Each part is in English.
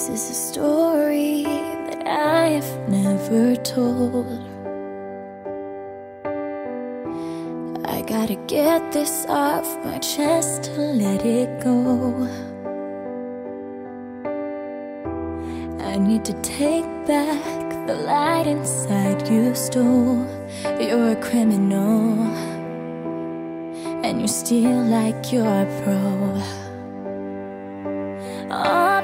This is a story that I have never told. I gotta get this off my chest to let it go. I need to take back the light inside you stole. You're a criminal, and you steal like you're a pro.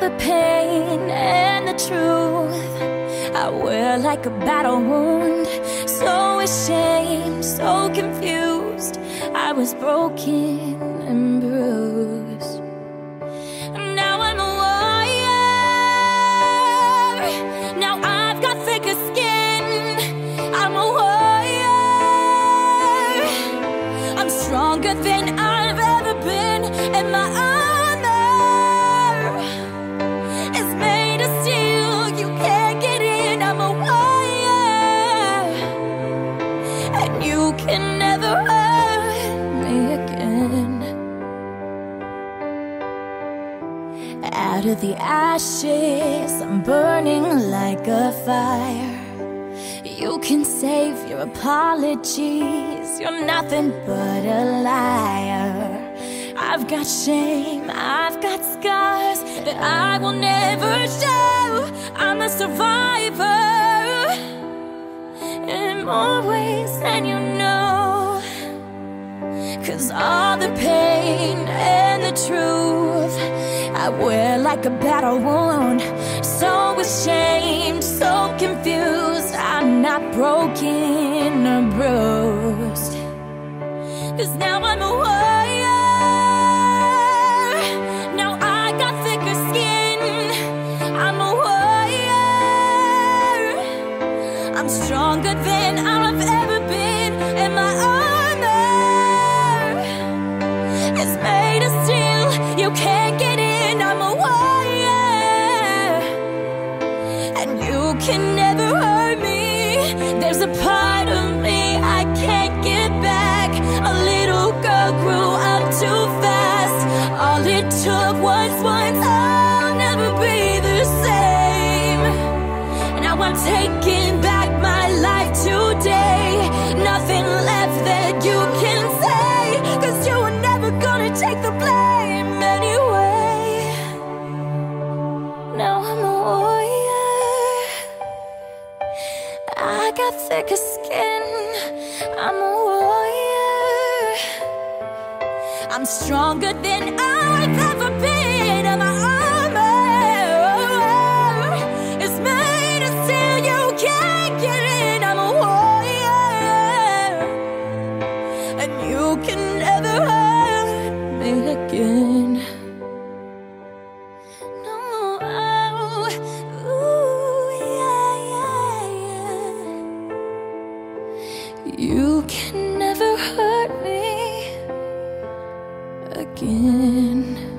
The pain and the truth I wear like a battle wound. So ashamed, so confused. I was broken and bruised. Now I'm a warrior. Now I've got thicker skin. I'm a warrior. I'm stronger than I've ever been, and my armor Out of the ashes, I'm burning like a fire. You can save your apologies. You're nothing but a liar. I've got shame, I've got scars that I will never show. I'm a survivor in more ways than you know. Cause all the pain and the truth I wear like a battle wound. So ashamed, so confused. I'm not broken or bruised. Cause now I'm a taking back my life today. Nothing left that you can say. Cause you were never gonna take the blame anyway. Now I'm a warrior. I got thicker skin. I'm a warrior. I'm stronger than I've again. No, oh, ooh, yeah, yeah, yeah. You can never hurt me again.